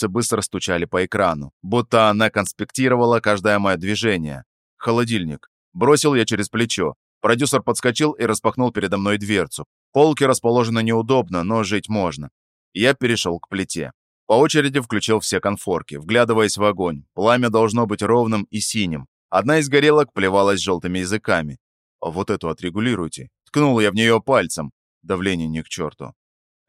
Пальцы быстро стучали по экрану, будто она конспектировала каждое мое движение. Холодильник. Бросил я через плечо. Продюсер подскочил и распахнул передо мной дверцу. Полки расположены неудобно, но жить можно. Я перешел к плите. По очереди включил все конфорки, вглядываясь в огонь. Пламя должно быть ровным и синим. Одна из горелок плевалась желтыми языками. «Вот эту отрегулируйте». Ткнул я в нее пальцем. Давление не к черту.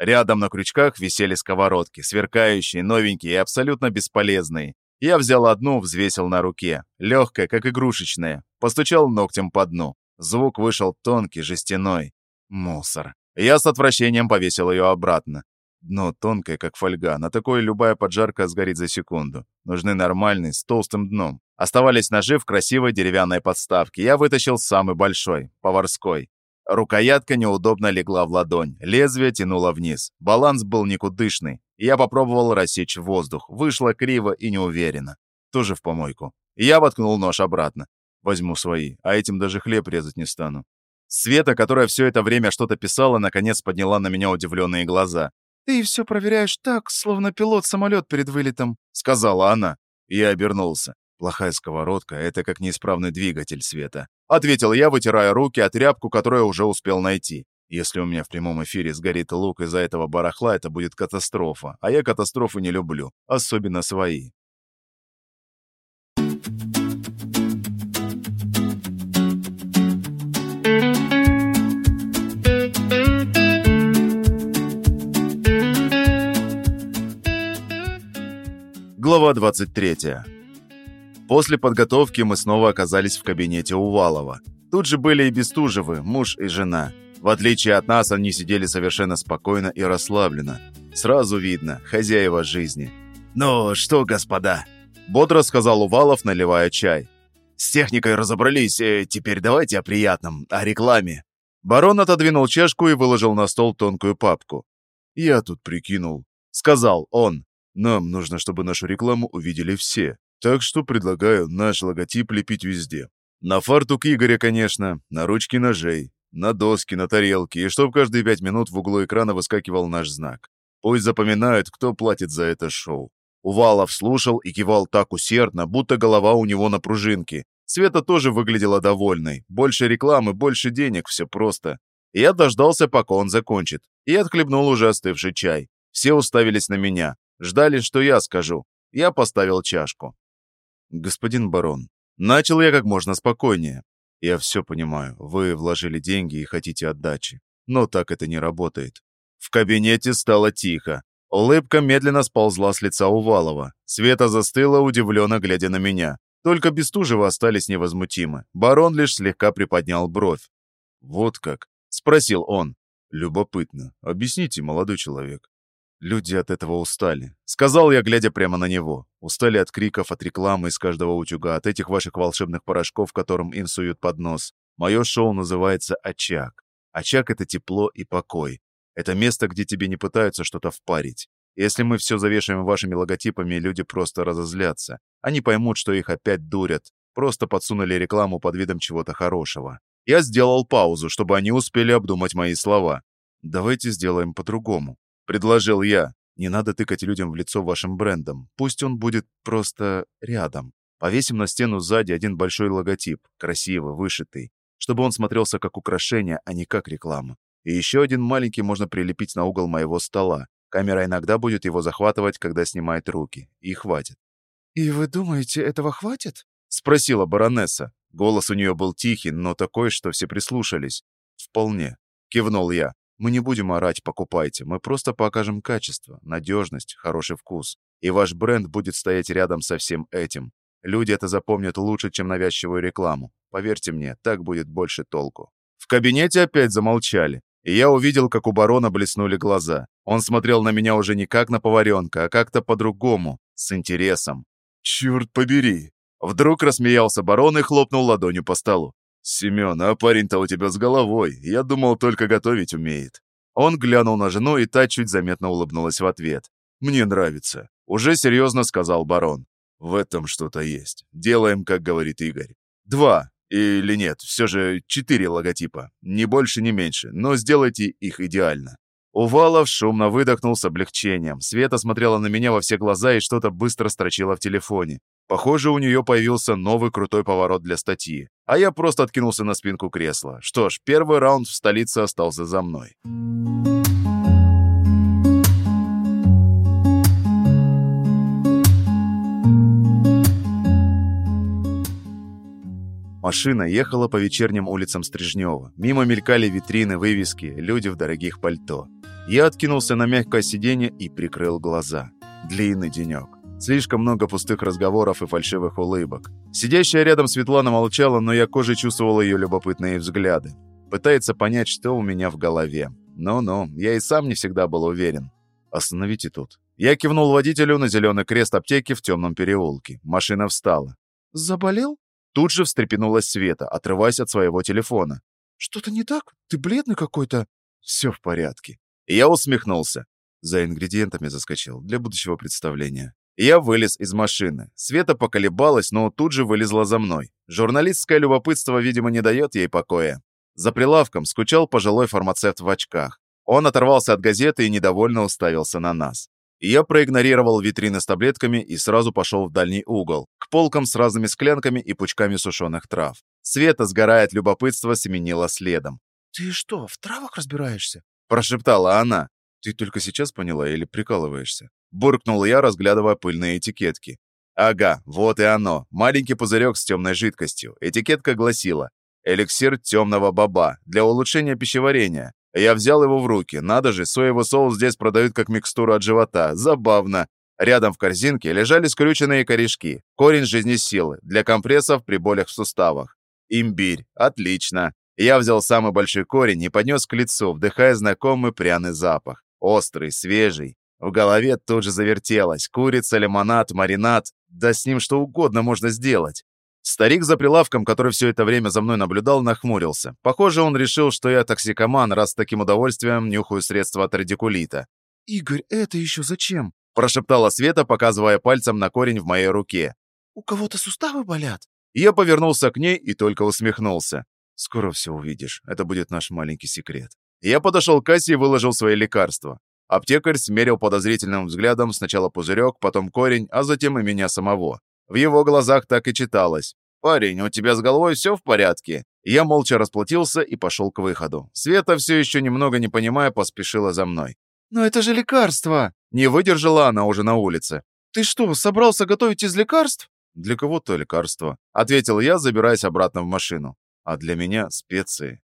Рядом на крючках висели сковородки, сверкающие, новенькие и абсолютно бесполезные. Я взял одну, взвесил на руке. Легкая, как игрушечная. Постучал ногтем по дну. Звук вышел тонкий, жестяной. Мусор. Я с отвращением повесил ее обратно. Дно тонкое, как фольга. На такое любая поджарка сгорит за секунду. Нужны нормальные, с толстым дном. Оставались ножи в красивой деревянной подставке. Я вытащил самый большой, поварской. Рукоятка неудобно легла в ладонь. Лезвие тянуло вниз. Баланс был никудышный. Я попробовал рассечь воздух. Вышло криво и неуверенно. Тоже в помойку. Я воткнул нож обратно. Возьму свои, а этим даже хлеб резать не стану. Света, которая все это время что-то писала, наконец подняла на меня удивленные глаза. «Ты все проверяешь так, словно пилот самолет перед вылетом», — сказала она. Я обернулся. Плохая сковородка — это как неисправный двигатель света. Ответил я, вытирая руки от тряпку, которую уже успел найти. Если у меня в прямом эфире сгорит лук из-за этого барахла, это будет катастрофа. А я катастрофы не люблю, особенно свои. Глава 23. После подготовки мы снова оказались в кабинете Увалова. Тут же были и Бестужевы, муж и жена. В отличие от нас, они сидели совершенно спокойно и расслабленно. Сразу видно, хозяева жизни. «Ну что, господа?» – бодро сказал Увалов, наливая чай. «С техникой разобрались, э, теперь давайте о приятном, о рекламе». Барон отодвинул чашку и выложил на стол тонкую папку. «Я тут прикинул», — сказал он. Нам нужно, чтобы нашу рекламу увидели все. Так что предлагаю наш логотип лепить везде. На фартук Игоря, конечно, на ручки ножей, на доски, на тарелки, и чтоб каждые пять минут в углу экрана выскакивал наш знак. Пусть запоминают, кто платит за это шоу. Увалов слушал и кивал так усердно, будто голова у него на пружинке. Света тоже выглядела довольной. Больше рекламы, больше денег, все просто. Я дождался, пока он закончит, и отхлебнул уже остывший чай. Все уставились на меня. Ждали, что я скажу. Я поставил чашку. «Господин барон, начал я как можно спокойнее. Я все понимаю, вы вложили деньги и хотите отдачи. Но так это не работает». В кабинете стало тихо. Улыбка медленно сползла с лица Увалова. Света застыла, удивленно глядя на меня. Только Бестужева остались невозмутимы. Барон лишь слегка приподнял бровь. «Вот как?» — спросил он. «Любопытно. Объясните, молодой человек». Люди от этого устали. Сказал я, глядя прямо на него. Устали от криков, от рекламы из каждого утюга, от этих ваших волшебных порошков, которым им суют под нос. Мое шоу называется «Очаг». Очаг — это тепло и покой. Это место, где тебе не пытаются что-то впарить. Если мы все завешаем вашими логотипами, люди просто разозлятся. Они поймут, что их опять дурят. Просто подсунули рекламу под видом чего-то хорошего. Я сделал паузу, чтобы они успели обдумать мои слова. Давайте сделаем по-другому. Предложил я. Не надо тыкать людям в лицо вашим брендом. Пусть он будет просто рядом. Повесим на стену сзади один большой логотип, красиво вышитый, чтобы он смотрелся как украшение, а не как реклама. И еще один маленький можно прилепить на угол моего стола. Камера иногда будет его захватывать, когда снимает руки. И хватит. «И вы думаете, этого хватит?» — спросила баронесса. Голос у нее был тихий, но такой, что все прислушались. «Вполне», — кивнул я. Мы не будем орать «покупайте», мы просто покажем качество, надежность, хороший вкус. И ваш бренд будет стоять рядом со всем этим. Люди это запомнят лучше, чем навязчивую рекламу. Поверьте мне, так будет больше толку. В кабинете опять замолчали, и я увидел, как у барона блеснули глаза. Он смотрел на меня уже не как на поваренка, а как-то по-другому, с интересом. «Черт побери!» Вдруг рассмеялся барон и хлопнул ладонью по столу. «Семен, а парень-то у тебя с головой. Я думал, только готовить умеет». Он глянул на жену, и та чуть заметно улыбнулась в ответ. «Мне нравится», — уже серьезно сказал барон. «В этом что-то есть. Делаем, как говорит Игорь. Два. Или нет, все же четыре логотипа. Ни больше, ни меньше. Но сделайте их идеально. Увалов шумно выдохнул с облегчением. Света смотрела на меня во все глаза и что-то быстро строчила в телефоне. Похоже, у нее появился новый крутой поворот для статьи. А я просто откинулся на спинку кресла. Что ж, первый раунд в столице остался за мной. Машина ехала по вечерним улицам Стрижнева. Мимо мелькали витрины, вывески, люди в дорогих пальто. Я откинулся на мягкое сиденье и прикрыл глаза. Длинный денек. Слишком много пустых разговоров и фальшивых улыбок. Сидящая рядом Светлана молчала, но я кожей чувствовал ее любопытные взгляды. Пытается понять, что у меня в голове. Но-но, я и сам не всегда был уверен. «Остановите тут». Я кивнул водителю на зеленый крест аптеки в темном переулке. Машина встала. «Заболел?» Тут же встрепенулась Света, отрываясь от своего телефона. «Что-то не так? Ты бледный какой-то?» «Все в порядке». И я усмехнулся. За ингредиентами заскочил для будущего представления. Я вылез из машины. Света поколебалась, но тут же вылезла за мной. Журналистское любопытство, видимо, не дает ей покоя. За прилавком скучал пожилой фармацевт в очках. Он оторвался от газеты и недовольно уставился на нас. Я проигнорировал витрины с таблетками и сразу пошел в дальний угол, к полкам с разными склянками и пучками сушеных трав. Света, сгорая от любопытства, семенила следом. «Ты что, в травах разбираешься?» Прошептала она. «Ты только сейчас поняла или прикалываешься?» Буркнул я, разглядывая пыльные этикетки. Ага, вот и оно. Маленький пузырек с темной жидкостью. Этикетка гласила «Эликсир темного баба для улучшения пищеварения». Я взял его в руки. Надо же, соевый соус здесь продают как микстуру от живота. Забавно. Рядом в корзинке лежали скрюченные корешки. Корень жизни силы для компрессов при болях в суставах. Имбирь. Отлично. Я взял самый большой корень и поднес к лицу, вдыхая знакомый пряный запах. Острый, свежий. В голове тут же завертелось. Курица, лимонад, маринад. Да с ним что угодно можно сделать. Старик за прилавком, который все это время за мной наблюдал, нахмурился. Похоже, он решил, что я токсикоман, раз с таким удовольствием нюхаю средства от радикулита. «Игорь, это еще зачем?» Прошептала Света, показывая пальцем на корень в моей руке. «У кого-то суставы болят?» Я повернулся к ней и только усмехнулся. «Скоро все увидишь. Это будет наш маленький секрет». Я подошел к кассе и выложил свои лекарства. Аптекарь смерил подозрительным взглядом сначала пузырек, потом корень, а затем и меня самого. В его глазах так и читалось. «Парень, у тебя с головой все в порядке?» Я молча расплатился и пошел к выходу. Света, все еще немного не понимая, поспешила за мной. «Но это же лекарство!» Не выдержала она уже на улице. «Ты что, собрался готовить из лекарств?» «Для кого-то лекарство», — ответил я, забираясь обратно в машину. «А для меня специи».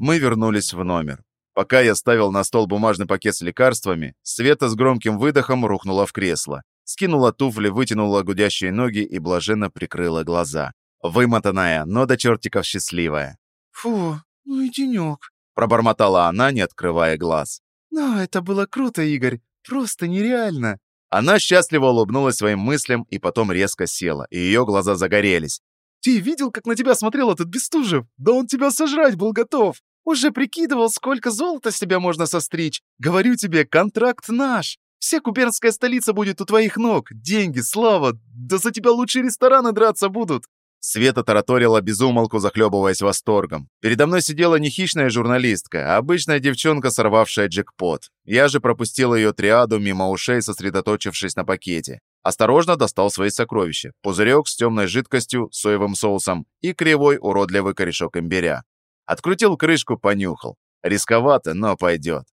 Мы вернулись в номер. Пока я ставил на стол бумажный пакет с лекарствами, Света с громким выдохом рухнула в кресло, скинула туфли, вытянула гудящие ноги и блаженно прикрыла глаза. Вымотанная, но до чертиков счастливая. «Фу, ну и денек», — пробормотала она, не открывая глаз. «Но это было круто, Игорь, просто нереально». Она счастливо улыбнулась своим мыслям и потом резко села, и ее глаза загорелись. «Ты видел, как на тебя смотрел этот Бестужев? Да он тебя сожрать был готов!» Уже прикидывал, сколько золота с тебя можно состричь. Говорю тебе, контракт наш. Вся кубернская столица будет у твоих ног. Деньги, слава. Да за тебя лучшие рестораны драться будут. Света тараторила безумолку, захлебываясь восторгом. Передо мной сидела не хищная журналистка, а обычная девчонка, сорвавшая джекпот. Я же пропустил ее триаду мимо ушей, сосредоточившись на пакете. Осторожно достал свои сокровища. Пузырек с темной жидкостью, соевым соусом и кривой уродливый корешок имбиря. Открутил крышку, понюхал. Рисковато, но пойдет.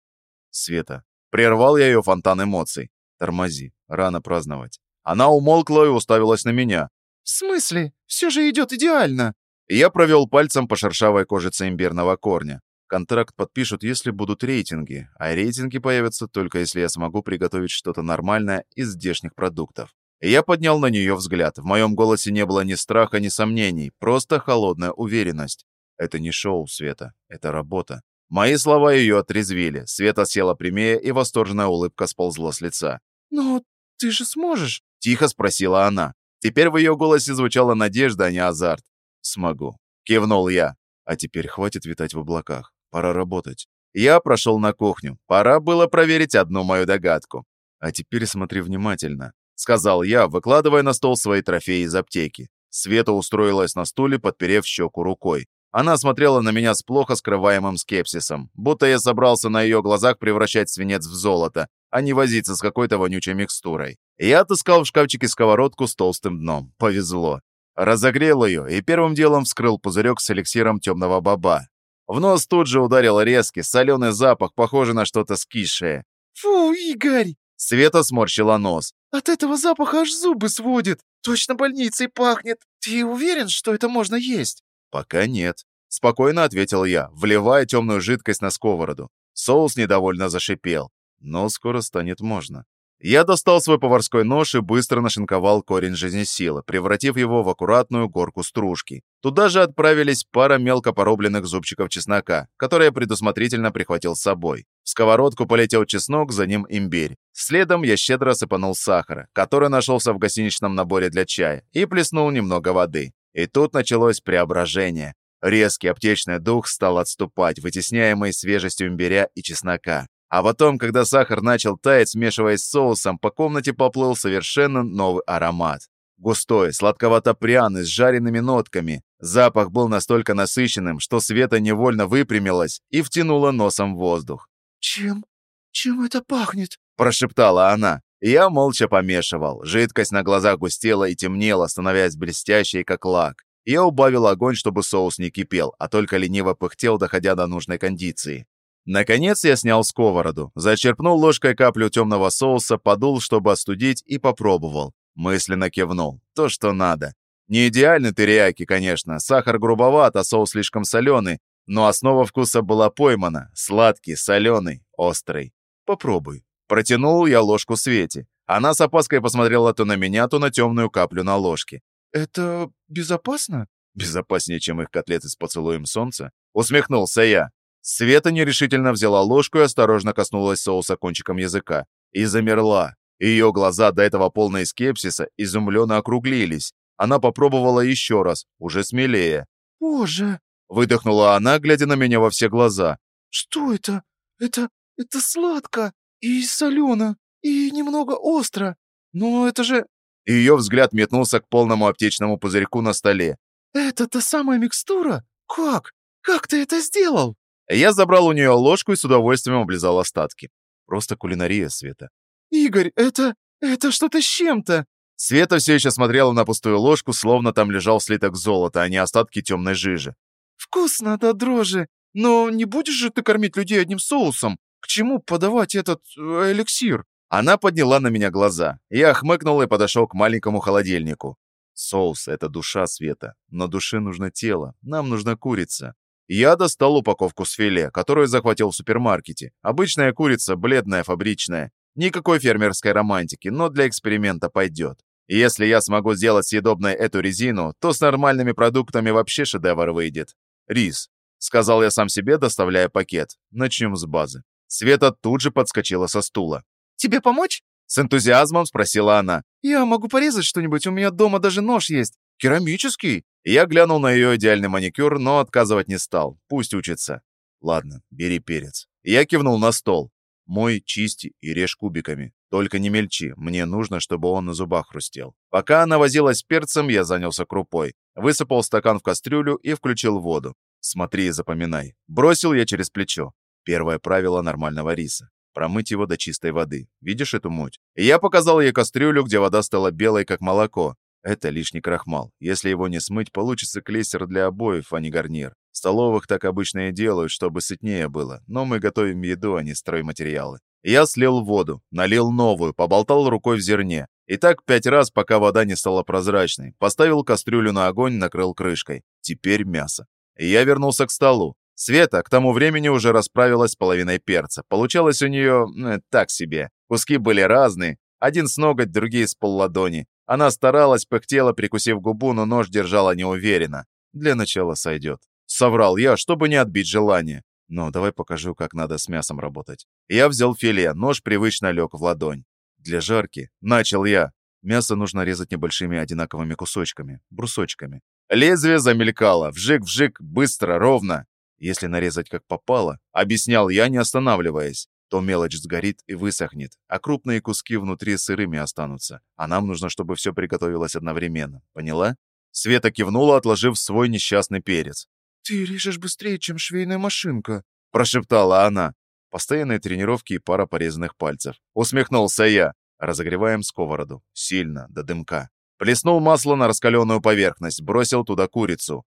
Света. Прервал я ее фонтан эмоций. Тормози, рано праздновать. Она умолкла и уставилась на меня. «В смысле? Все же идет идеально!» Я провел пальцем по шершавой кожице имбирного корня. Контракт подпишут, если будут рейтинги, а рейтинги появятся только если я смогу приготовить что-то нормальное из здешних продуктов. я поднял на нее взгляд. В моем голосе не было ни страха, ни сомнений, просто холодная уверенность. Это не шоу, Света, это работа. Мои слова ее отрезвили. Света села прямее, и восторженная улыбка сползла с лица. «Но ты же сможешь?» — тихо спросила она. Теперь в ее голосе звучала надежда, а не азарт. «Смогу», — кивнул я. «А теперь хватит витать в облаках. Пора работать». Я прошел на кухню. Пора было проверить одну мою догадку. «А теперь смотри внимательно», — сказал я, выкладывая на стол свои трофеи из аптеки. Света устроилась на стуле, подперев щеку рукой. Она смотрела на меня с плохо скрываемым скепсисом, будто я собрался на ее глазах превращать свинец в золото, а не возиться с какой-то вонючей микстурой. Я отыскал в шкафчике сковородку с толстым дном. Повезло. Разогрел ее и первым делом вскрыл пузырек с эликсиром темного баба. В нос тут же ударил резкий, соленый запах, похожий на что-то скисшее. «Фу, Игорь!» Света сморщила нос. «От этого запаха аж зубы сводит. Точно больницей пахнет. Ты уверен, что это можно есть?» «Пока нет», — спокойно ответил я, вливая темную жидкость на сковороду. Соус недовольно зашипел. Но скоро станет можно. Я достал свой поварской нож и быстро нашинковал корень жизнесилы, превратив его в аккуратную горку стружки. Туда же отправились пара мелко поробленных зубчиков чеснока, которые я предусмотрительно прихватил с собой. В сковородку полетел чеснок, за ним имбирь. Следом я щедро сыпанул сахара, который нашелся в гостиничном наборе для чая, и плеснул немного воды. И тут началось преображение. Резкий аптечный дух стал отступать, вытесняемый свежестью имбиря и чеснока. А потом, когда сахар начал таять, смешиваясь с соусом, по комнате поплыл совершенно новый аромат. Густой, сладковато-пряный, с жареными нотками. Запах был настолько насыщенным, что Света невольно выпрямилась и втянула носом воздух. «Чем? Чем это пахнет?» – прошептала она. Я молча помешивал. Жидкость на глазах густела и темнела, становясь блестящей, как лак. Я убавил огонь, чтобы соус не кипел, а только лениво пыхтел, доходя до нужной кондиции. Наконец я снял сковороду, зачерпнул ложкой каплю темного соуса, подул, чтобы остудить, и попробовал. Мысленно кивнул. То, что надо. Не идеальный терияки, конечно, сахар грубоват, а соус слишком соленый, но основа вкуса была поймана. Сладкий, соленый, острый. Попробуй. Протянул я ложку Свете. Она с опаской посмотрела то на меня, то на темную каплю на ложке. «Это безопасно?» «Безопаснее, чем их котлеты с поцелуем солнца?» Усмехнулся я. Света нерешительно взяла ложку и осторожно коснулась соуса кончиком языка. И замерла. Ее глаза, до этого полные скепсиса, изумленно округлились. Она попробовала еще раз, уже смелее. «Боже!» — выдохнула она, глядя на меня во все глаза. «Что это? Это... это сладко!» И солено, и немного остро. Но это же...» Ее взгляд метнулся к полному аптечному пузырьку на столе. «Это та самая микстура? Как? Как ты это сделал?» Я забрал у нее ложку и с удовольствием облизал остатки. Просто кулинария, Света. «Игорь, это... это что-то с чем-то!» Света все еще смотрела на пустую ложку, словно там лежал слиток золота, а не остатки темной жижи. «Вкусно до дрожи, но не будешь же ты кормить людей одним соусом? К чему подавать этот э, эликсир?» Она подняла на меня глаза. Я хмыкнул и подошел к маленькому холодильнику. Соус — это душа света. Но душе нужно тело. Нам нужна курица. Я достал упаковку с филе, которую захватил в супермаркете. Обычная курица, бледная, фабричная. Никакой фермерской романтики, но для эксперимента пойдет. Если я смогу сделать съедобной эту резину, то с нормальными продуктами вообще шедевр выйдет. Рис. Сказал я сам себе, доставляя пакет. Начнем с базы. Света тут же подскочила со стула. «Тебе помочь?» С энтузиазмом спросила она. «Я могу порезать что-нибудь, у меня дома даже нож есть. Керамический?» Я глянул на ее идеальный маникюр, но отказывать не стал. Пусть учится. Ладно, бери перец. Я кивнул на стол. Мой чисти и режь кубиками. Только не мельчи, мне нужно, чтобы он на зубах хрустел. Пока она возилась с перцем, я занялся крупой. Высыпал стакан в кастрюлю и включил воду. Смотри и запоминай. Бросил я через плечо. Первое правило нормального риса. Промыть его до чистой воды. Видишь эту муть? я показал ей кастрюлю, где вода стала белой, как молоко. Это лишний крахмал. Если его не смыть, получится клейстер для обоев, а не гарнир. В столовых так обычно и делают, чтобы сытнее было. Но мы готовим еду, а не стройматериалы. Я слил воду, налил новую, поболтал рукой в зерне. И так пять раз, пока вода не стала прозрачной. Поставил кастрюлю на огонь, накрыл крышкой. Теперь мясо. И я вернулся к столу. Света к тому времени уже расправилась с половиной перца. Получалось у нее э, так себе. Куски были разные. Один с ноготь, другие с полладони. Она старалась, пыхтела, прикусив губу, но нож держала неуверенно. Для начала сойдет. Соврал я, чтобы не отбить желание. Но давай покажу, как надо с мясом работать. Я взял филе, нож привычно лег в ладонь. Для жарки. Начал я. Мясо нужно резать небольшими одинаковыми кусочками, брусочками. Лезвие замелькало, вжик-вжик, быстро, ровно. Если нарезать как попало, объяснял я, не останавливаясь, то мелочь сгорит и высохнет, а крупные куски внутри сырыми останутся. А нам нужно, чтобы все приготовилось одновременно. Поняла? Света кивнула, отложив свой несчастный перец. «Ты режешь быстрее, чем швейная машинка», — прошептала она. Постоянные тренировки и пара порезанных пальцев. Усмехнулся я. Разогреваем сковороду. Сильно, до дымка. Плеснул масло на раскаленную поверхность, бросил туда курицу.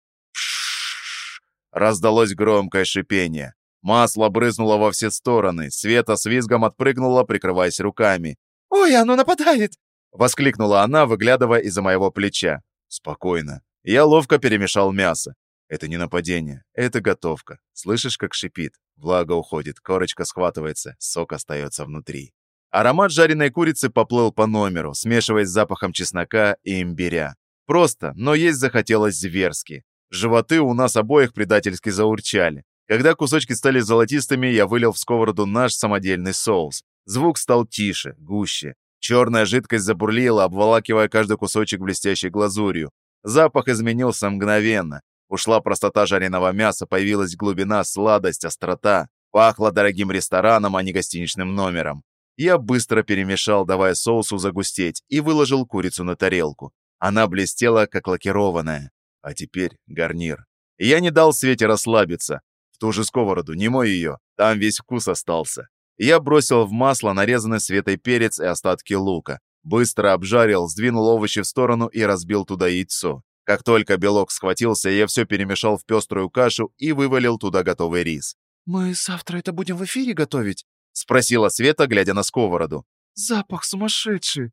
Раздалось громкое шипение. Масло брызнуло во все стороны. Света с визгом отпрыгнула, прикрываясь руками. «Ой, оно нападает!» Воскликнула она, выглядывая из-за моего плеча. «Спокойно». Я ловко перемешал мясо. Это не нападение, это готовка. Слышишь, как шипит? Влага уходит, корочка схватывается, сок остается внутри. Аромат жареной курицы поплыл по номеру, смешиваясь с запахом чеснока и имбиря. Просто, но есть захотелось зверски. Животы у нас обоих предательски заурчали. Когда кусочки стали золотистыми, я вылил в сковороду наш самодельный соус. Звук стал тише, гуще. Черная жидкость забурлила, обволакивая каждый кусочек блестящей глазурью. Запах изменился мгновенно. Ушла простота жареного мяса, появилась глубина, сладость, острота. Пахло дорогим рестораном, а не гостиничным номером. Я быстро перемешал, давая соусу загустеть, и выложил курицу на тарелку. Она блестела, как лакированная. А теперь гарнир. Я не дал Свете расслабиться. В ту же сковороду, не мой ее, там весь вкус остался. Я бросил в масло нарезанный Светой перец и остатки лука. Быстро обжарил, сдвинул овощи в сторону и разбил туда яйцо. Как только белок схватился, я все перемешал в пеструю кашу и вывалил туда готовый рис. «Мы завтра это будем в эфире готовить?» — спросила Света, глядя на сковороду. «Запах сумасшедший!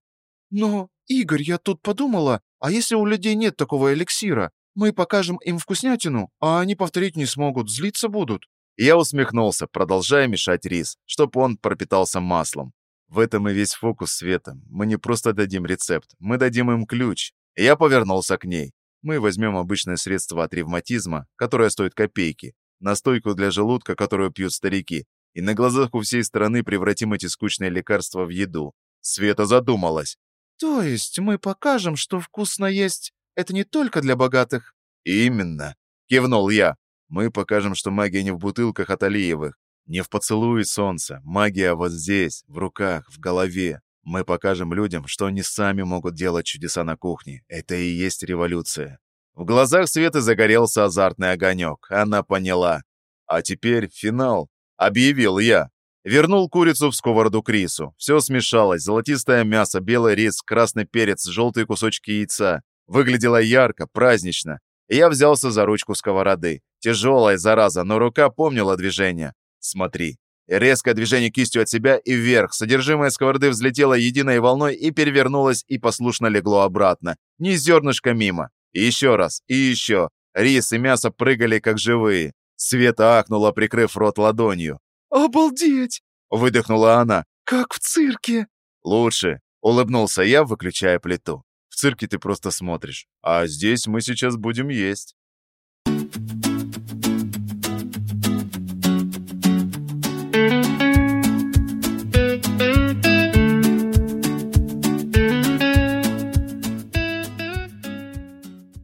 Но, Игорь, я тут подумала, а если у людей нет такого эликсира? Мы покажем им вкуснятину, а они повторить не смогут, злиться будут». Я усмехнулся, продолжая мешать рис, чтоб он пропитался маслом. В этом и весь фокус Света. Мы не просто дадим рецепт, мы дадим им ключ. Я повернулся к ней. Мы возьмем обычное средство от ревматизма, которое стоит копейки, настойку для желудка, которую пьют старики, и на глазах у всей страны превратим эти скучные лекарства в еду. Света задумалась. То есть мы покажем, что вкусно есть это не только для богатых? Именно, кивнул я. Мы покажем, что магия не в бутылках от Алиевых, не в поцелуе солнца. Магия вот здесь, в руках, в голове. Мы покажем людям, что они сами могут делать чудеса на кухне. Это и есть революция. В глазах Светы загорелся азартный огонек. Она поняла. А теперь финал. Объявил я. Вернул курицу в сковороду к рису. Все смешалось. Золотистое мясо, белый рис, красный перец, желтые кусочки яйца. Выглядело ярко, празднично. я взялся за ручку сковороды. Тяжелая, зараза, но рука помнила движение. Смотри. Резкое движение кистью от себя и вверх. Содержимое сковороды взлетело единой волной и перевернулось и послушно легло обратно. Ни зернышко мимо. И еще раз, и еще. Рис и мясо прыгали как живые. Света ахнула, прикрыв рот ладонью. «Обалдеть!» — выдохнула она. «Как в цирке!» «Лучше!» — улыбнулся я, выключая плиту. «В цирке ты просто смотришь, а здесь мы сейчас будем есть».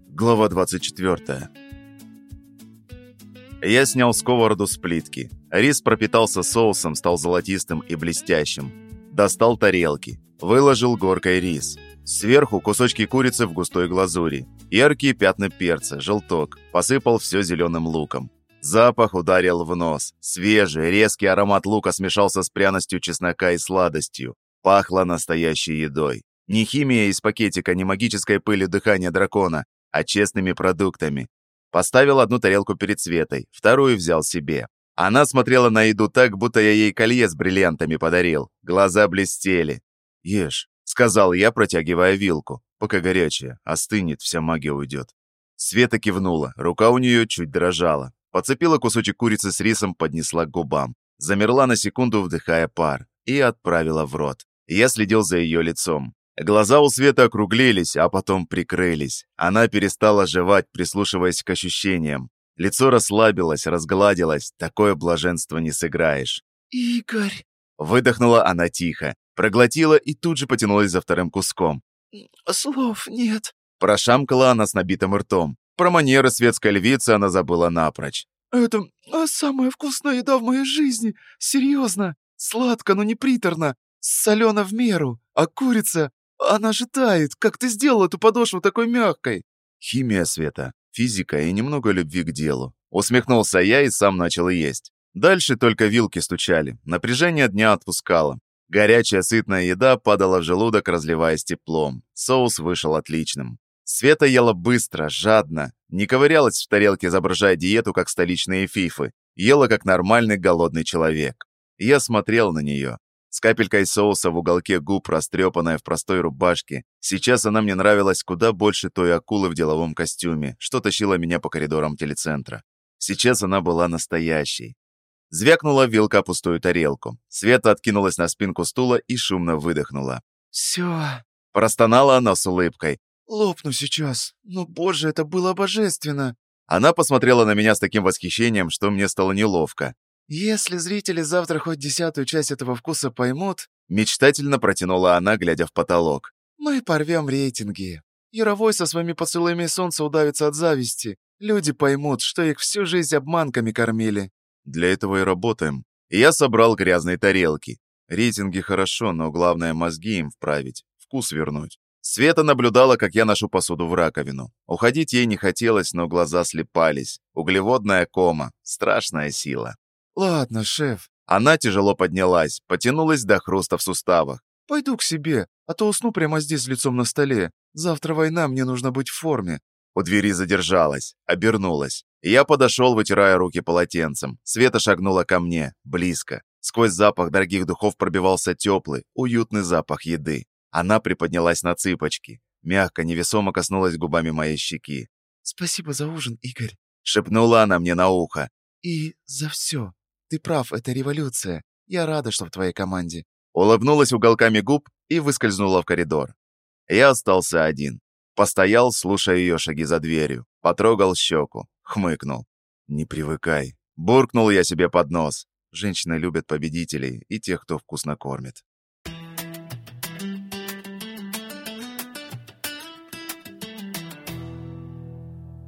Глава 24 я снял сковороду с плитки. Рис пропитался соусом, стал золотистым и блестящим. Достал тарелки. Выложил горкой рис. Сверху кусочки курицы в густой глазури. Яркие пятна перца, желток. Посыпал все зеленым луком. Запах ударил в нос. Свежий, резкий аромат лука смешался с пряностью чеснока и сладостью. Пахло настоящей едой. Не химия из пакетика, не магической пылью дыхания дракона, а честными продуктами. Поставил одну тарелку перед Светой, вторую взял себе. Она смотрела на еду так, будто я ей колье с бриллиантами подарил. Глаза блестели. «Ешь», — сказал я, протягивая вилку. «Пока горячая, остынет, вся магия уйдет». Света кивнула, рука у нее чуть дрожала. Подцепила кусочек курицы с рисом, поднесла к губам. Замерла на секунду, вдыхая пар, и отправила в рот. Я следил за ее лицом. Глаза у Светы округлились, а потом прикрылись. Она перестала жевать, прислушиваясь к ощущениям. Лицо расслабилось, разгладилось. Такое блаженство не сыграешь. «Игорь!» Выдохнула она тихо, проглотила и тут же потянулась за вторым куском. «Слов нет!» Прошамкала она с набитым ртом. Про манеры светской львицы она забыла напрочь. «Это а, самая вкусная еда в моей жизни! Серьезно! Сладко, но не приторно! Солено в меру! А курица она же тает! Как ты сделал эту подошву такой мягкой?» Химия света, физика и немного любви к делу. Усмехнулся я и сам начал есть. Дальше только вилки стучали, напряжение дня отпускало. Горячая сытная еда падала в желудок, разливаясь теплом. Соус вышел отличным. Света ела быстро, жадно, не ковырялась в тарелке, изображая диету, как столичные фифы. Ела, как нормальный голодный человек. Я смотрел на нее. С капелькой соуса в уголке губ, растрепанная в простой рубашке. Сейчас она мне нравилась куда больше той акулы в деловом костюме, что тащила меня по коридорам телецентра. Сейчас она была настоящей. Звякнула вилка пустую тарелку. Света откинулась на спинку стула и шумно выдохнула. «Все, Простонала она с улыбкой. лопну сейчас. Ну, боже, это было божественно. Она посмотрела на меня с таким восхищением, что мне стало неловко. Если зрители завтра хоть десятую часть этого вкуса поймут, Мечтательно протянула она, глядя в потолок. мы порвем рейтинги. Яровой со своими поцелуями солнца удавится от зависти. Люди поймут, что их всю жизнь обманками кормили. Для этого и работаем. И я собрал грязные тарелки. Рейтинги хорошо, но главное мозги им вправить, вкус вернуть. Света наблюдала, как я ношу посуду в раковину. Уходить ей не хотелось, но глаза слепались. Углеводная кома. Страшная сила. Ладно, шеф, Она тяжело поднялась, потянулась до хруста в суставах. пойду к себе, а то усну прямо здесь лицом на столе. Завтра война, мне нужно быть в форме. У двери задержалась, обернулась. Я подошел, вытирая руки полотенцем. Света шагнула ко мне, близко. Сквозь запах дорогих духов пробивался теплый, уютный запах еды. Она приподнялась на цыпочки. Мягко, невесомо коснулась губами моей щеки. Спасибо за ужин, Игорь. Шепнула она мне на ухо. И за все. Ты прав, это революция. Я рада, что в твоей команде. Улыбнулась уголками губ и выскользнула в коридор. Я остался один. Постоял, слушая ее шаги за дверью. Потрогал щеку. Хмыкнул. «Не привыкай». Буркнул я себе под нос. Женщины любят победителей и тех, кто вкусно кормит.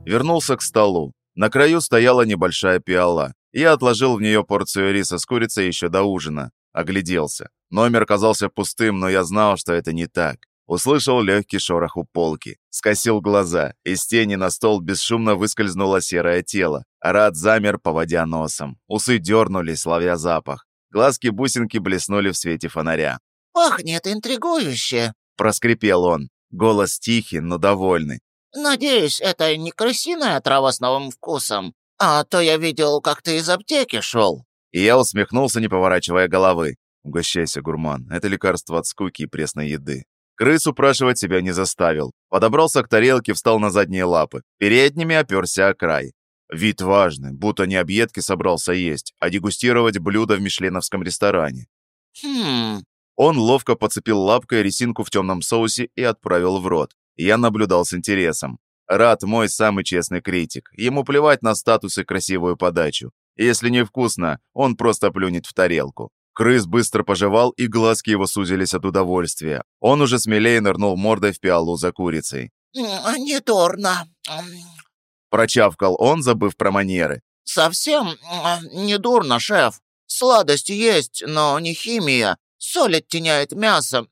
Вернулся к столу. На краю стояла небольшая пиала. Я отложил в нее порцию риса с курицей еще до ужина. Огляделся. Номер казался пустым, но я знал, что это не так. Услышал легкий шорох у полки. Скосил глаза. Из тени на стол бесшумно выскользнуло серое тело. Рад замер, поводя носом. Усы дернулись, ловя запах. Глазки-бусинки блеснули в свете фонаря. «Пахнет интригующе. Проскрипел он. Голос тихий, но довольный. Надеюсь, это не крысиная трава с новым вкусом. А то я видел, как ты из аптеки шел». И я усмехнулся, не поворачивая головы. Угощайся, гурман. Это лекарство от скуки и пресной еды. Крыс упрашивать себя не заставил. Подобрался к тарелке, встал на задние лапы. Передними оперся о край. Вид важный, будто не объедки собрался есть, а дегустировать блюдо в мишленовском ресторане. «Хм, Он ловко подцепил лапкой ресинку в темном соусе и отправил в рот. Я наблюдал с интересом. Рад мой самый честный критик. Ему плевать на статус и красивую подачу. Если невкусно, он просто плюнет в тарелку. Крыс быстро пожевал, и глазки его сузились от удовольствия. Он уже смелее нырнул мордой в пиалу за курицей. не дурно. Прочавкал он, забыв про манеры. Совсем не дурно, шеф. Сладости есть, но не химия. Соль оттеняет мясо.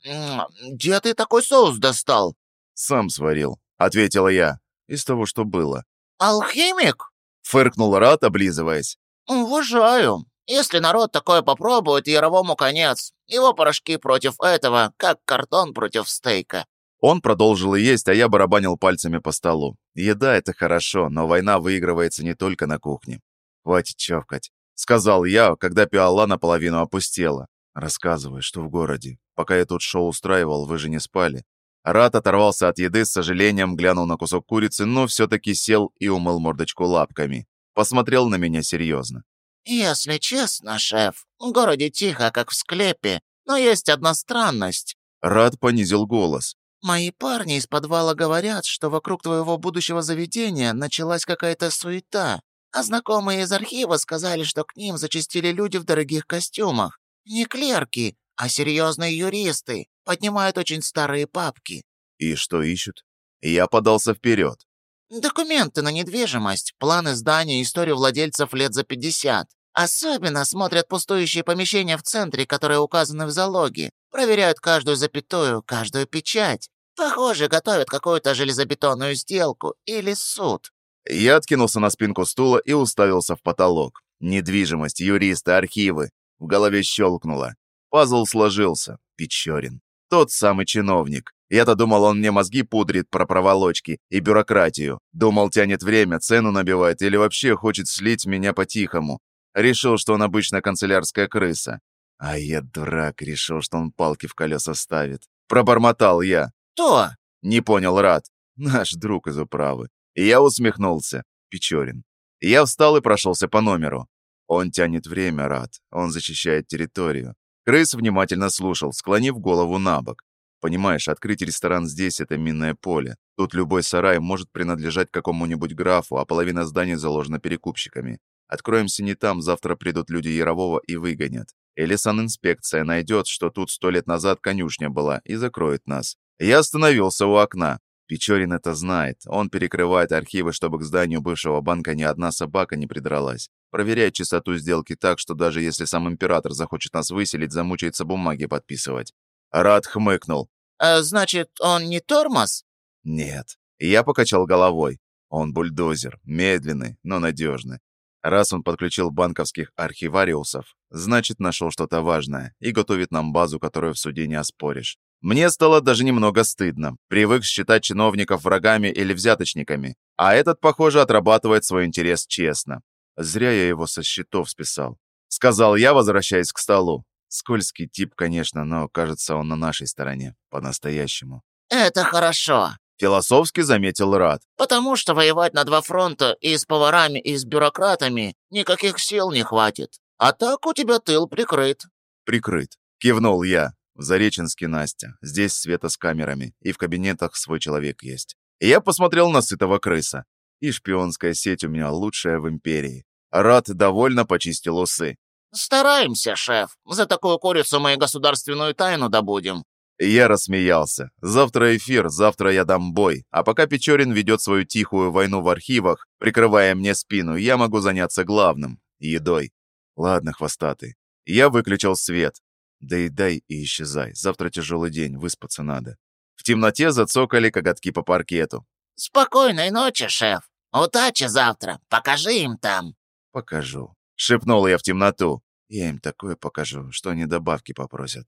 Где ты такой соус достал? «Сам сварил», — ответила я. «Из того, что было». Алхимик? Фыркнул Рат, облизываясь. Уважаю. Если народ такое попробует, Яровому конец. Его порошки против этого, как картон против стейка. Он продолжил есть, а я барабанил пальцами по столу. Еда — это хорошо, но война выигрывается не только на кухне. «Хватит чавкать», — сказал я, когда пиала наполовину опустела. «Рассказывай, что в городе. Пока я тут шоу устраивал, вы же не спали». Рат оторвался от еды, с сожалением глянул на кусок курицы, но все-таки сел и умыл мордочку лапками. Посмотрел на меня серьезно. Если честно, шеф, в городе тихо, как в склепе, но есть одна странность. Рат понизил голос. Мои парни из подвала говорят, что вокруг твоего будущего заведения началась какая-то суета, а знакомые из архива сказали, что к ним зачастили люди в дорогих костюмах. Не клерки, а серьезные юристы, поднимают очень старые папки. И что ищут? Я подался вперед. Документы на недвижимость, планы здания, историю владельцев лет за 50. Особенно смотрят пустующие помещения в центре, которые указаны в залоге. Проверяют каждую запятую, каждую печать. Похоже, готовят какую-то железобетонную сделку или суд». Я откинулся на спинку стула и уставился в потолок. Недвижимость, юристы, архивы. В голове щелкнуло. Пазл сложился. Печорин. Тот самый чиновник. Я-то думал, он мне мозги пудрит про проволочки и бюрократию. Думал, тянет время, цену набивает или вообще хочет слить меня по-тихому. Решил, что он обычная канцелярская крыса. А я, дурак, решил, что он палки в колеса ставит. Пробормотал я. «Кто?» Не понял Рад. Наш друг из управы. Я усмехнулся. Печорин. Я встал и прошелся по номеру. Он тянет время, Рад. Он защищает территорию. Крыс внимательно слушал, склонив голову на бок. Понимаешь, открыть ресторан здесь – это минное поле. Тут любой сарай может принадлежать какому-нибудь графу, а половина зданий заложена перекупщиками. Откроемся не там, завтра придут люди Ярового и выгонят. Или санинспекция найдет, что тут сто лет назад конюшня была, и закроет нас. Я остановился у окна. Печорин это знает. Он перекрывает архивы, чтобы к зданию бывшего банка ни одна собака не придралась. Проверяет чистоту сделки так, что даже если сам император захочет нас выселить, замучается бумаги подписывать. Рад хмыкнул. «Э, «Значит, он не тормоз?» «Нет». Я покачал головой. Он бульдозер, медленный, но надежный. Раз он подключил банковских архивариусов, значит, нашел что-то важное и готовит нам базу, которую в суде не оспоришь. Мне стало даже немного стыдно. Привык считать чиновников врагами или взяточниками. А этот, похоже, отрабатывает свой интерес честно. Зря я его со счетов списал. Сказал я, возвращаясь к столу. Скользкий тип, конечно, но, кажется, он на нашей стороне. По-настоящему. «Это хорошо», Философски заметил Рад. «потому что воевать на два фронта и с поварами, и с бюрократами никаких сил не хватит. А так у тебя тыл прикрыт». Прикрыт. Кивнул я. В Зареченске Настя. Здесь Света с камерами. И в кабинетах свой человек есть. И я посмотрел на сытого крыса. И шпионская сеть у меня лучшая в империи. Рад довольно почистил усы. «Стараемся, шеф. За такую курицу мы и государственную тайну добудем». И я рассмеялся. Завтра эфир, завтра я дам бой. А пока Печорин ведет свою тихую войну в архивах, прикрывая мне спину, я могу заняться главным — едой. Ладно, хвостатый. Я выключил свет. Доедай и исчезай. Завтра тяжелый день, выспаться надо. В темноте зацокали коготки по паркету. «Спокойной ночи, шеф. Удачи завтра. Покажи им там». «Покажу», — шепнул я в темноту. «Я им такое покажу, что они добавки попросят».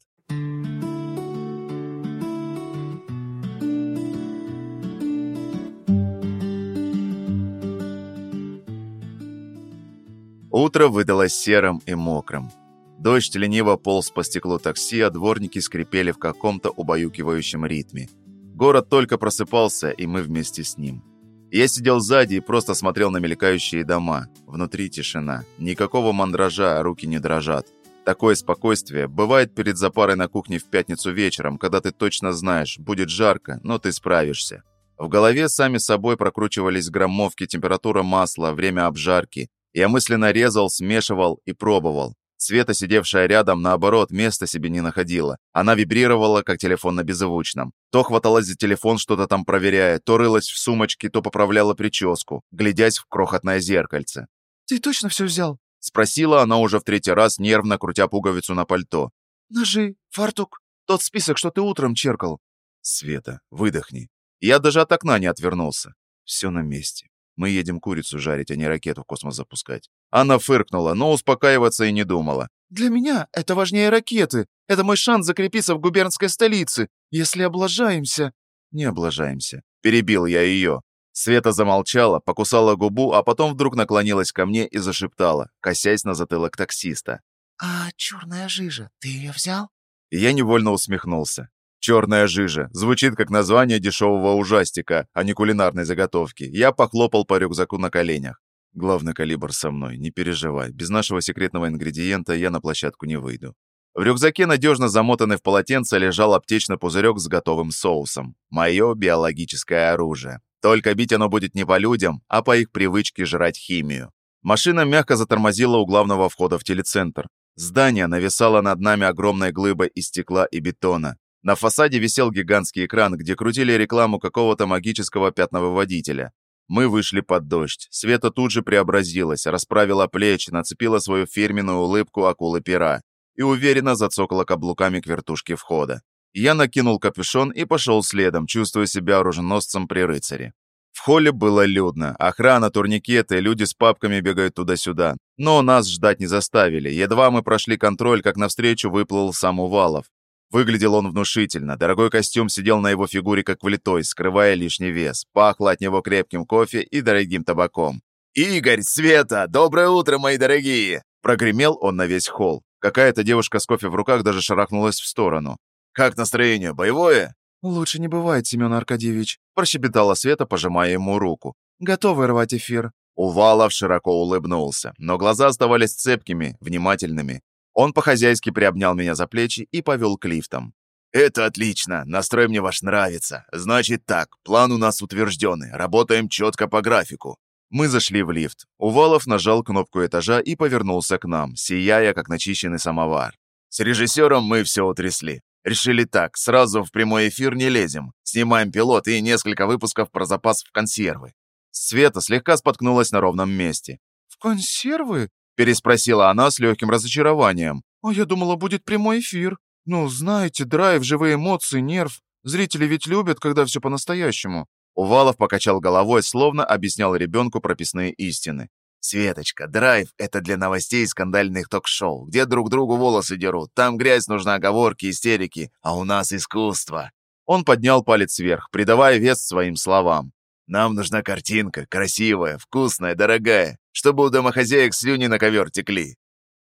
Утро выдалось серым и мокрым. Дождь лениво полз по стеклу такси, а дворники скрипели в каком-то убаюкивающем ритме. Город только просыпался, и мы вместе с ним. Я сидел сзади и просто смотрел на мелькающие дома. Внутри тишина. Никакого мандража, а руки не дрожат. Такое спокойствие бывает перед запарой на кухне в пятницу вечером, когда ты точно знаешь, будет жарко, но ты справишься. В голове сами собой прокручивались граммовки, температура масла, время обжарки. Я мысленно резал, смешивал и пробовал. Света, сидевшая рядом, наоборот, места себе не находила. Она вибрировала, как телефон на беззвучном. То хваталась за телефон, что-то там проверяя, то рылась в сумочке, то поправляла прическу, глядясь в крохотное зеркальце. «Ты точно все взял?» — спросила она уже в третий раз, нервно крутя пуговицу на пальто. «Ножи, фартук, тот список, что ты утром черкал». «Света, выдохни». Я даже от окна не отвернулся. Все на месте. Мы едем курицу жарить, а не ракету в космос запускать. Она фыркнула, но успокаиваться и не думала. «Для меня это важнее ракеты. Это мой шанс закрепиться в губернской столице. Если облажаемся...» «Не облажаемся». Перебил я ее. Света замолчала, покусала губу, а потом вдруг наклонилась ко мне и зашептала, косясь на затылок таксиста. «А черная жижа, ты ее взял?» Я невольно усмехнулся. «Черная жижа» звучит как название дешевого ужастика, а не кулинарной заготовки. Я похлопал по рюкзаку на коленях. Главный калибр со мной, не переживай. Без нашего секретного ингредиента я на площадку не выйду. В рюкзаке, надежно замотанный в полотенце, лежал аптечный пузырек с готовым соусом. Мое биологическое оружие. Только бить оно будет не по людям, а по их привычке жрать химию. Машина мягко затормозила у главного входа в телецентр. Здание нависало над нами огромной глыбой из стекла и бетона. На фасаде висел гигантский экран, где крутили рекламу какого-то магического пятновыводителя. Мы вышли под дождь. Света тут же преобразилась, расправила плечи, нацепила свою фирменную улыбку акулы-пера и уверенно зацокала каблуками к вертушке входа. Я накинул капюшон и пошел следом, чувствуя себя оруженосцем при рыцаре. В холле было людно. Охрана, турникеты, люди с папками бегают туда-сюда. Но нас ждать не заставили. Едва мы прошли контроль, как навстречу выплыл сам Увалов. Выглядел он внушительно. Дорогой костюм сидел на его фигуре как влитой, скрывая лишний вес. Пахло от него крепким кофе и дорогим табаком. «Игорь, Света, доброе утро, мои дорогие!» Прогремел он на весь холл. Какая-то девушка с кофе в руках даже шарахнулась в сторону. «Как настроение? Боевое?» «Лучше не бывает, Семен Аркадьевич», – прощебетала Света, пожимая ему руку. «Готовы рвать эфир». Увалов широко улыбнулся, но глаза оставались цепкими, внимательными. Он по-хозяйски приобнял меня за плечи и повел к лифтам. «Это отлично, настрой мне ваш нравится. Значит так, план у нас утвержденный, работаем четко по графику». Мы зашли в лифт. Увалов нажал кнопку этажа и повернулся к нам, сияя, как начищенный самовар. С режиссером мы все утрясли. Решили так, сразу в прямой эфир не лезем. Снимаем пилот и несколько выпусков про запас в консервы. Света слегка споткнулась на ровном месте. «В консервы?» – переспросила она с легким разочарованием. «А я думала, будет прямой эфир. Ну, знаете, драйв, живые эмоции, нерв. Зрители ведь любят, когда все по-настоящему». Увалов покачал головой, словно объяснял ребенку прописные истины. «Светочка, драйв — это для новостей скандальных ток-шоу, где друг другу волосы дерут. Там грязь нужна, оговорки, истерики, а у нас искусство». Он поднял палец вверх, придавая вес своим словам. «Нам нужна картинка, красивая, вкусная, дорогая, чтобы у домохозяек слюни на ковер текли».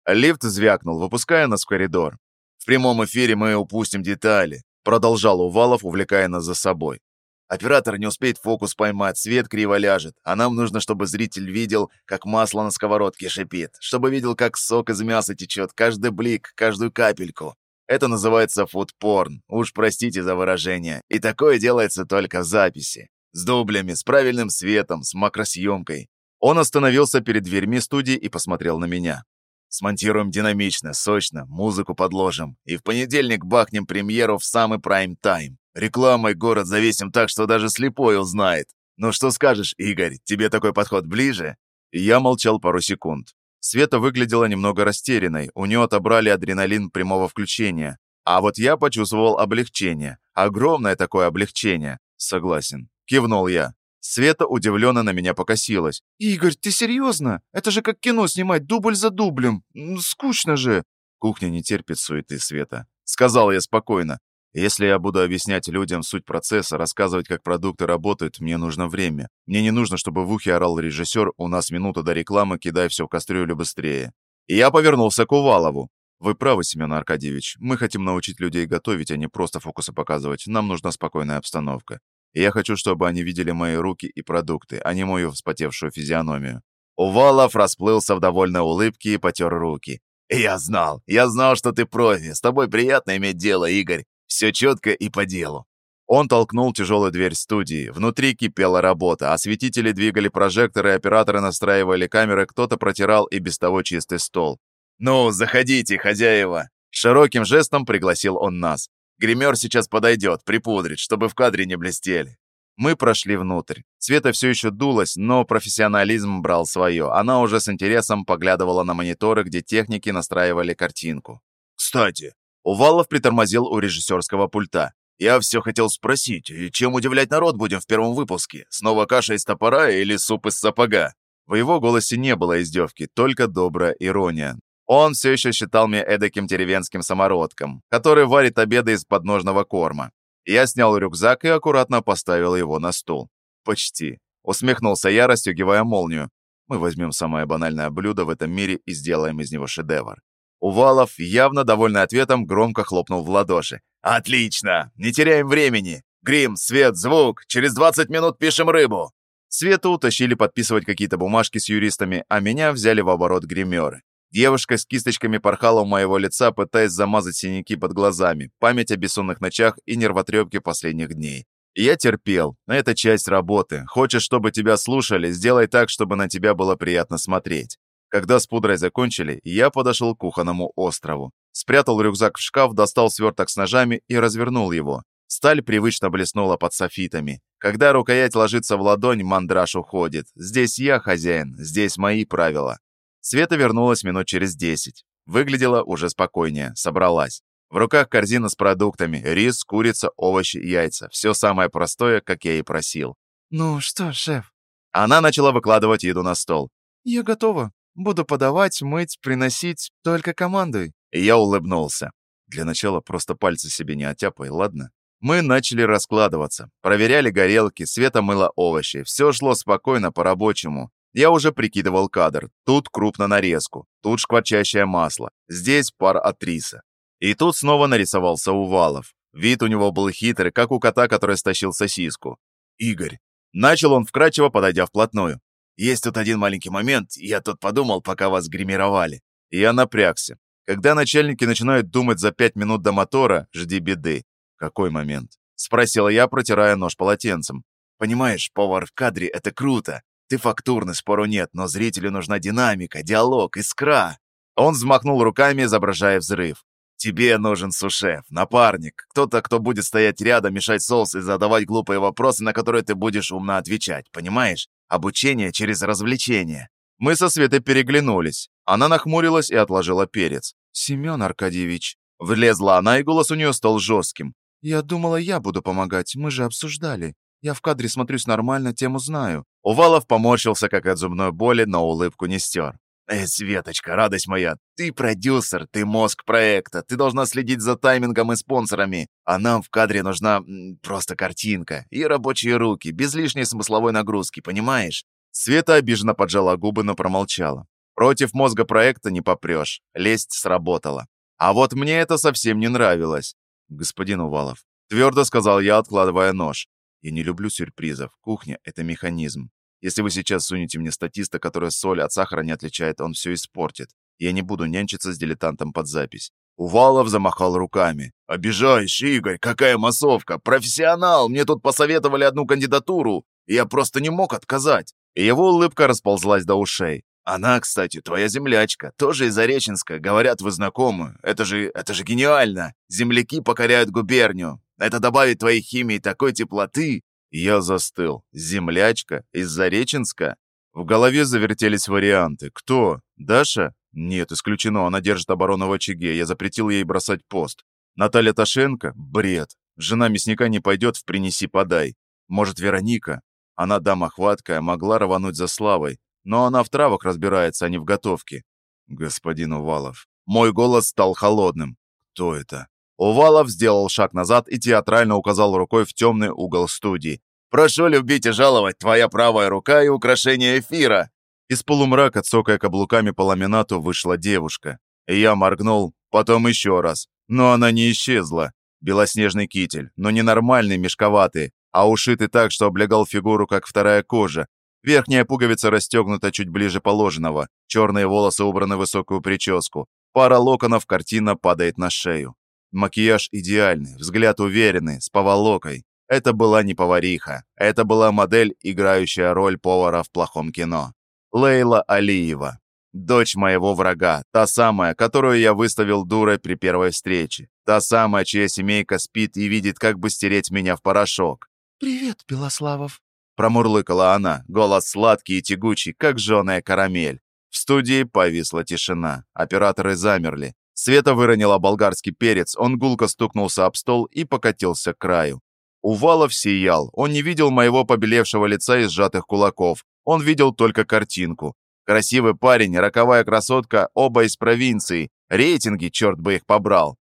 Лифт звякнул, выпуская нас в коридор. «В прямом эфире мы упустим детали», — продолжал Увалов, увлекая нас за собой. Оператор не успеет фокус поймать, свет криво ляжет, а нам нужно, чтобы зритель видел, как масло на сковородке шипит, чтобы видел, как сок из мяса течет, каждый блик, каждую капельку. Это называется фудпорн, уж простите за выражение. И такое делается только в записи. С дублями, с правильным светом, с макросъемкой. Он остановился перед дверьми студии и посмотрел на меня. Смонтируем динамично, сочно, музыку подложим. И в понедельник бахнем премьеру в самый прайм-тайм. Рекламой город завесим так, что даже слепой узнает. Ну что скажешь, Игорь, тебе такой подход ближе?» Я молчал пару секунд. Света выглядела немного растерянной, у нее отобрали адреналин прямого включения. А вот я почувствовал облегчение. Огромное такое облегчение. Согласен. Кивнул я. Света удивленно на меня покосилась. «Игорь, ты серьезно? Это же как кино снимать дубль за дублем. Скучно же!» «Кухня не терпит суеты, Света», — сказал я спокойно. Если я буду объяснять людям суть процесса, рассказывать, как продукты работают, мне нужно время. Мне не нужно, чтобы в ухе орал режиссер «У нас минута до рекламы, кидай все в кастрюлю быстрее». И я повернулся к Увалову. «Вы правы, Семен Аркадьевич. Мы хотим научить людей готовить, а не просто фокусы показывать. Нам нужна спокойная обстановка. Я хочу, чтобы они видели мои руки и продукты, а не мою вспотевшую физиономию». Увалов расплылся в довольной улыбке и потер руки. «Я знал, я знал, что ты профи. С тобой приятно иметь дело, Игорь. Все четко и по делу. Он толкнул тяжелую дверь студии. Внутри кипела работа. Осветители двигали прожекторы, операторы настраивали камеры, кто-то протирал и без того чистый стол. «Ну, заходите, хозяева!» Широким жестом пригласил он нас. «Гример сейчас подойдет, припудрит, чтобы в кадре не блестели». Мы прошли внутрь. Света все еще дулась, но профессионализм брал свое. Она уже с интересом поглядывала на мониторы, где техники настраивали картинку. «Кстати, Увалов притормозил у режиссерского пульта. «Я все хотел спросить, чем удивлять народ будем в первом выпуске? Снова каша из топора или суп из сапога?» В его голосе не было издевки, только добрая ирония. Он все еще считал меня эдаким деревенским самородком, который варит обеды из подножного корма. Я снял рюкзак и аккуратно поставил его на стол. «Почти». Усмехнулся я, расстегивая молнию. Мы возьмем самое банальное блюдо в этом мире и сделаем из него шедевр. Увалов, явно довольный ответом, громко хлопнул в ладоши. «Отлично! Не теряем времени! Грим, свет, звук! Через 20 минут пишем рыбу!» Свету утащили подписывать какие-то бумажки с юристами, а меня взяли в оборот гримеры. Девушка с кисточками порхала у моего лица, пытаясь замазать синяки под глазами, память о бессонных ночах и нервотрепке последних дней. Я терпел. Это часть работы. Хочешь, чтобы тебя слушали, сделай так, чтобы на тебя было приятно смотреть. Когда с пудрой закончили, я подошел к кухонному острову. Спрятал рюкзак в шкаф, достал сверток с ножами и развернул его. Сталь привычно блеснула под софитами. Когда рукоять ложится в ладонь, мандраж уходит. Здесь я хозяин, здесь мои правила. Света вернулась минут через десять. Выглядела уже спокойнее, собралась. В руках корзина с продуктами. Рис, курица, овощи, яйца. Все самое простое, как я и просил. «Ну что, шеф?» Она начала выкладывать еду на стол. «Я готова. Буду подавать, мыть, приносить. Только командуй». И я улыбнулся. Для начала просто пальцы себе не оттяпай, ладно? Мы начали раскладываться. Проверяли горелки, Света мыла овощи. Все шло спокойно по-рабочему. Я уже прикидывал кадр. Тут крупно нарезку, тут шкварчащее масло, здесь пар от риса. И тут снова нарисовался Увалов. Вид у него был хитрый, как у кота, который стащил сосиску. «Игорь». Начал он вкрадчиво, подойдя вплотную. «Есть тут один маленький момент, я тут подумал, пока вас гримировали». Я напрягся. Когда начальники начинают думать за пять минут до мотора, жди беды. «Какой момент?» — спросила я, протирая нож полотенцем. «Понимаешь, повар в кадре — это круто. Ты фактурный, спору нет, но зрителю нужна динамика, диалог, искра». Он взмахнул руками, изображая взрыв. «Тебе нужен сушеф, напарник, кто-то, кто будет стоять рядом, мешать соус и задавать глупые вопросы, на которые ты будешь умно отвечать, понимаешь? Обучение через развлечение». Мы со Светой переглянулись. Она нахмурилась и отложила перец. «Семен Аркадьевич». Влезла она, и голос у нее стал жестким. «Я думала, я буду помогать, мы же обсуждали. Я в кадре смотрюсь нормально, тему знаю». Увалов поморщился, как от зубной боли, но улыбку не стер. «Эй, Светочка, радость моя, ты продюсер, ты мозг проекта, ты должна следить за таймингом и спонсорами, а нам в кадре нужна м, просто картинка и рабочие руки, без лишней смысловой нагрузки, понимаешь?» Света обиженно поджала губы, но промолчала. Против мозга проекта не попрешь, лесть сработала. А вот мне это совсем не нравилось господин Увалов. Твердо сказал я, откладывая нож. Я не люблю сюрпризов. Кухня — это механизм. Если вы сейчас сунете мне статиста, который соль от сахара не отличает, он все испортит. Я не буду нянчиться с дилетантом под запись. Увалов замахал руками. «Обижаешь, Игорь, какая массовка! Профессионал! Мне тут посоветовали одну кандидатуру, и я просто не мог отказать!» И его улыбка расползлась до ушей. Она, кстати, твоя землячка, тоже из Зареченска. Говорят, вы знакомы. Это же, это же гениально. Земляки покоряют губернию. Это добавит твоей химии такой теплоты. Я застыл. Землячка из Зареченска? В голове завертелись варианты. Кто? Даша? Нет, исключено. Она держит оборону в очаге. Я запретил ей бросать пост. Наталья Ташенко? Бред. Жена мясника не пойдет в «принеси-подай». Может, Вероника? Она дама хваткая, могла рвануть за славой. Но она в травах разбирается, а не в готовке. Господин Увалов. Мой голос стал холодным. Кто это? Увалов сделал шаг назад и театрально указал рукой в темный угол студии. «Прошу любить и жаловать, твоя правая рука и украшение эфира!» Из полумрака, цокая каблуками по ламинату, вышла девушка. Я моргнул, потом еще раз. Но она не исчезла. Белоснежный китель, но не нормальный, мешковатый, а ушитый так, что облегал фигуру, как вторая кожа, Верхняя пуговица расстегнута чуть ближе положенного, черные волосы убраны в высокую прическу, пара локонов картина падает на шею. Макияж идеальный, взгляд уверенный, с поволокой. Это была не повариха, это была модель, играющая роль повара в плохом кино. Лейла Алиева. Дочь моего врага, та самая, которую я выставил дурой при первой встрече. Та самая, чья семейка спит и видит, как бы стереть меня в порошок. «Привет, Белославов», Промурлыкала она, голос сладкий и тягучий, как жженая карамель. В студии повисла тишина. Операторы замерли. Света выронила болгарский перец, он гулко стукнулся об стол и покатился к краю. Увалов сиял. Он не видел моего побелевшего лица и сжатых кулаков. Он видел только картинку. Красивый парень, роковая красотка, оба из провинции. Рейтинги, черт бы их побрал.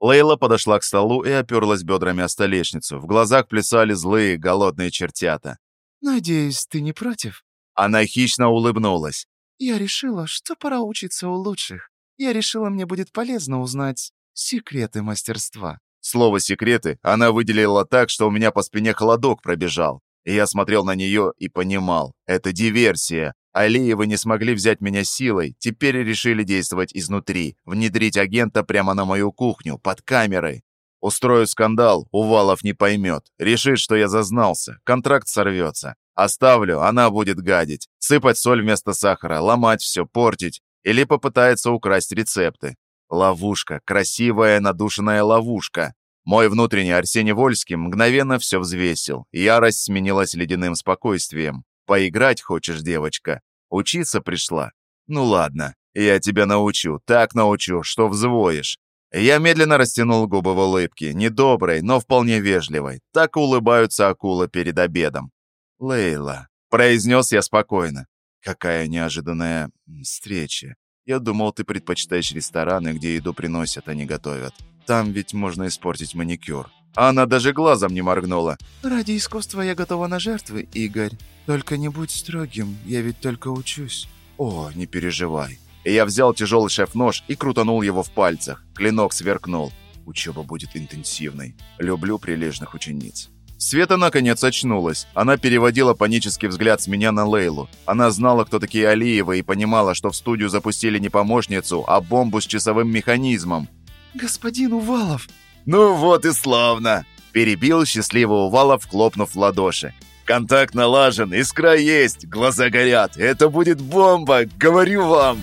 Лейла подошла к столу и оперлась бедрами о столешницу. В глазах плясали злые, голодные чертята. «Надеюсь, ты не против?» Она хищно улыбнулась. «Я решила, что пора учиться у лучших. Я решила, мне будет полезно узнать секреты мастерства». Слово «секреты» она выделила так, что у меня по спине холодок пробежал. И я смотрел на нее и понимал, это диверсия. Алиевы не смогли взять меня силой, теперь решили действовать изнутри, внедрить агента прямо на мою кухню, под камерой. Устрою скандал, Увалов не поймет. Решит, что я зазнался, контракт сорвется. Оставлю, она будет гадить, сыпать соль вместо сахара, ломать все, портить. Или попытается украсть рецепты. Ловушка, красивая надушенная ловушка. Мой внутренний Арсений Вольский мгновенно все взвесил. Ярость сменилась ледяным спокойствием. «Поиграть хочешь, девочка? Учиться пришла? Ну ладно, я тебя научу, так научу, что взвоишь. Я медленно растянул губы в улыбке, недоброй, но вполне вежливой. Так улыбаются акулы перед обедом. «Лейла», — произнес я спокойно. «Какая неожиданная встреча. Я думал, ты предпочитаешь рестораны, где еду приносят, а не готовят. Там ведь можно испортить маникюр». Она даже глазом не моргнула. «Ради искусства я готова на жертвы, Игорь. Только не будь строгим, я ведь только учусь». «О, не переживай». Я взял тяжелый шеф-нож и крутанул его в пальцах. Клинок сверкнул. Учеба будет интенсивной. Люблю прилежных учениц. Света наконец очнулась. Она переводила панический взгляд с меня на Лейлу. Она знала, кто такие Алиевы, и понимала, что в студию запустили не помощницу, а бомбу с часовым механизмом. «Господин Увалов!» «Ну вот и славно!» Перебил счастливый Увалов, хлопнув в ладоши. «Контакт налажен, искра есть, глаза горят. Это будет бомба, говорю вам!»